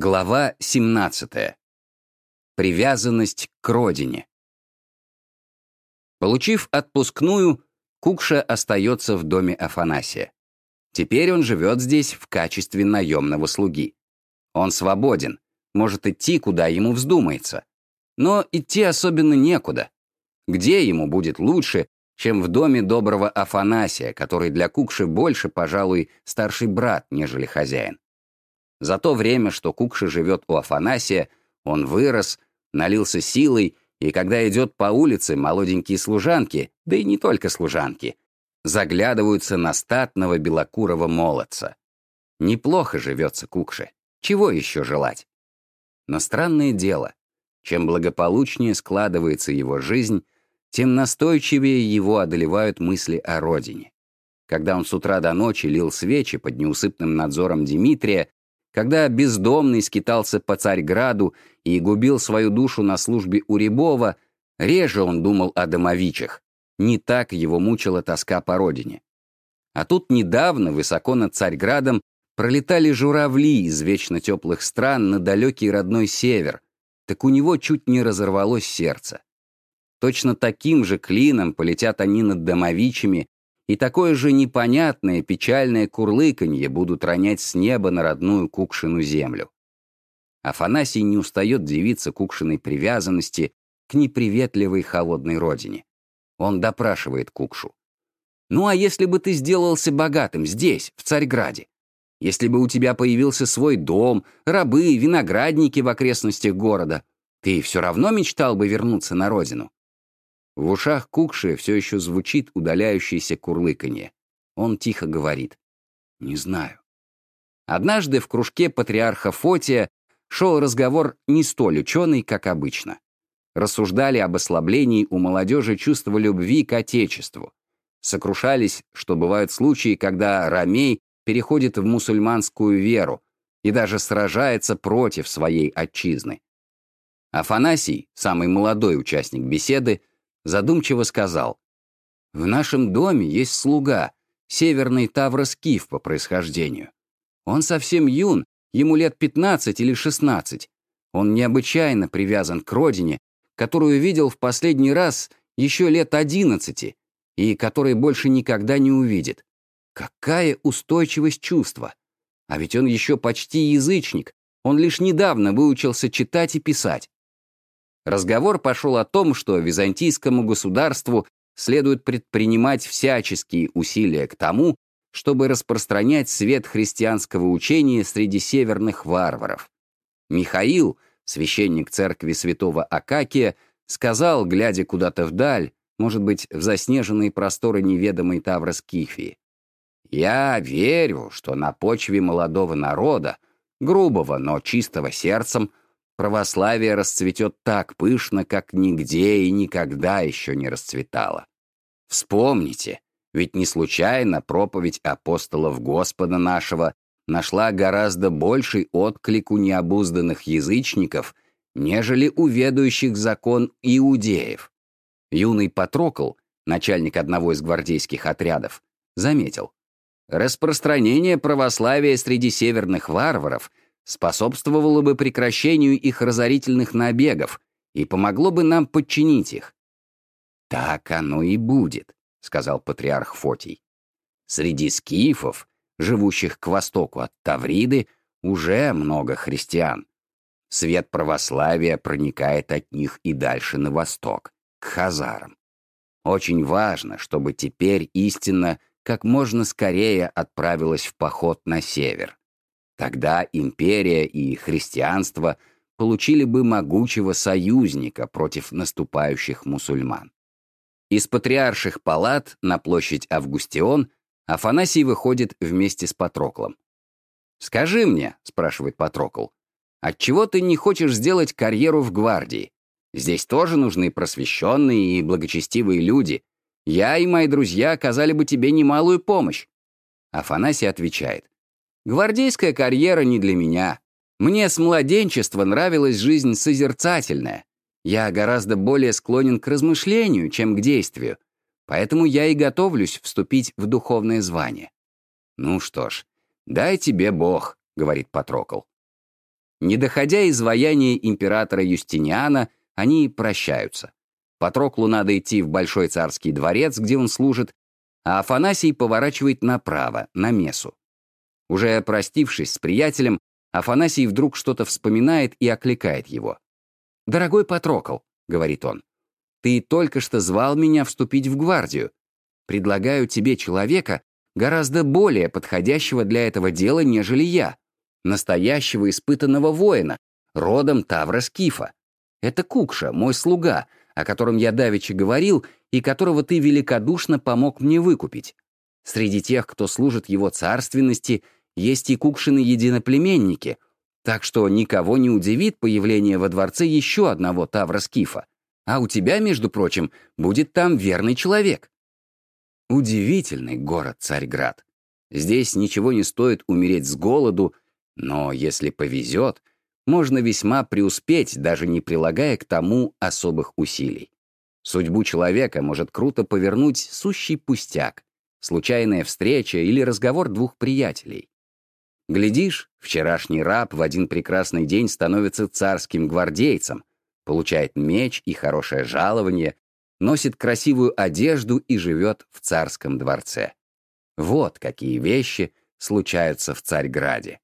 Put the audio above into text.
Глава 17. Привязанность к родине. Получив отпускную, Кукша остается в доме Афанасия. Теперь он живет здесь в качестве наемного слуги. Он свободен, может идти, куда ему вздумается. Но идти особенно некуда. Где ему будет лучше, чем в доме доброго Афанасия, который для Кукши больше, пожалуй, старший брат, нежели хозяин. За то время, что Кукша живет у Афанасия, он вырос, налился силой, и когда идет по улице, молоденькие служанки, да и не только служанки, заглядываются на статного белокурого молодца. Неплохо живется Кукше. Чего еще желать? Но странное дело, чем благополучнее складывается его жизнь, тем настойчивее его одолевают мысли о родине. Когда он с утра до ночи лил свечи под неусыпным надзором Дмитрия, когда бездомный скитался по Царьграду и губил свою душу на службе у Рябова, реже он думал о домовичах. Не так его мучила тоска по родине. А тут недавно, высоко над Царьградом, пролетали журавли из вечно теплых стран на далекий родной север, так у него чуть не разорвалось сердце. Точно таким же клином полетят они над домовичами, и такое же непонятное печальное курлыканье будут ронять с неба на родную Кукшину землю. Афанасий не устает дивиться Кукшиной привязанности к неприветливой холодной родине. Он допрашивает Кукшу. «Ну а если бы ты сделался богатым здесь, в Царьграде? Если бы у тебя появился свой дом, рабы, виноградники в окрестностях города, ты все равно мечтал бы вернуться на родину?» В ушах Кукши все еще звучит удаляющееся курлыканье. Он тихо говорит. «Не знаю». Однажды в кружке патриарха Фотия шел разговор не столь ученый, как обычно. Рассуждали об ослаблении у молодежи чувства любви к Отечеству. Сокрушались, что бывают случаи, когда ромей переходит в мусульманскую веру и даже сражается против своей отчизны. Афанасий, самый молодой участник беседы, задумчиво сказал, «В нашем доме есть слуга, северный Таврос Киф по происхождению. Он совсем юн, ему лет 15 или 16. Он необычайно привязан к родине, которую видел в последний раз еще лет 11 и который больше никогда не увидит. Какая устойчивость чувства! А ведь он еще почти язычник, он лишь недавно выучился читать и писать. Разговор пошел о том, что византийскому государству следует предпринимать всяческие усилия к тому, чтобы распространять свет христианского учения среди северных варваров. Михаил, священник церкви святого Акакия, сказал, глядя куда-то вдаль, может быть, в заснеженные просторы неведомой Тавроскифии, «Я верю, что на почве молодого народа, грубого, но чистого сердцем, православие расцветет так пышно, как нигде и никогда еще не расцветало. Вспомните, ведь не случайно проповедь апостолов Господа нашего нашла гораздо больший отклик у необузданных язычников, нежели у ведущих закон иудеев. Юный Патрокл, начальник одного из гвардейских отрядов, заметил, распространение православия среди северных варваров — способствовало бы прекращению их разорительных набегов и помогло бы нам подчинить их. «Так оно и будет», — сказал патриарх Фотий. «Среди скифов, живущих к востоку от Тавриды, уже много христиан. Свет православия проникает от них и дальше на восток, к хазарам. Очень важно, чтобы теперь истина как можно скорее отправилась в поход на север. Тогда империя и христианство получили бы могучего союзника против наступающих мусульман. Из патриарших палат на площадь Августион Афанасий выходит вместе с Патроклом. «Скажи мне», — спрашивает Патрокл, «отчего ты не хочешь сделать карьеру в гвардии? Здесь тоже нужны просвещенные и благочестивые люди. Я и мои друзья оказали бы тебе немалую помощь». Афанасий отвечает, Гвардейская карьера не для меня. Мне с младенчества нравилась жизнь созерцательная. Я гораздо более склонен к размышлению, чем к действию. Поэтому я и готовлюсь вступить в духовное звание. «Ну что ж, дай тебе Бог», — говорит Патрокол. Не доходя изваяния императора Юстиниана, они прощаются. Патроклу надо идти в Большой царский дворец, где он служит, а Афанасий поворачивает направо, на Месу. Уже простившись с приятелем, Афанасий вдруг что-то вспоминает и окликает его. «Дорогой Патрокл», — говорит он, — «ты только что звал меня вступить в гвардию. Предлагаю тебе человека, гораздо более подходящего для этого дела, нежели я, настоящего испытанного воина, родом Тавра Скифа. Это Кукша, мой слуга, о котором я давеча говорил и которого ты великодушно помог мне выкупить. Среди тех, кто служит его царственности, есть и Кукшины единоплеменники, так что никого не удивит появление во дворце еще одного Тавра Скифа. А у тебя, между прочим, будет там верный человек. Удивительный город Царьград. Здесь ничего не стоит умереть с голоду, но если повезет, можно весьма преуспеть, даже не прилагая к тому особых усилий. Судьбу человека может круто повернуть сущий пустяк, случайная встреча или разговор двух приятелей. Глядишь, вчерашний раб в один прекрасный день становится царским гвардейцем, получает меч и хорошее жалование, носит красивую одежду и живет в царском дворце. Вот какие вещи случаются в Царьграде.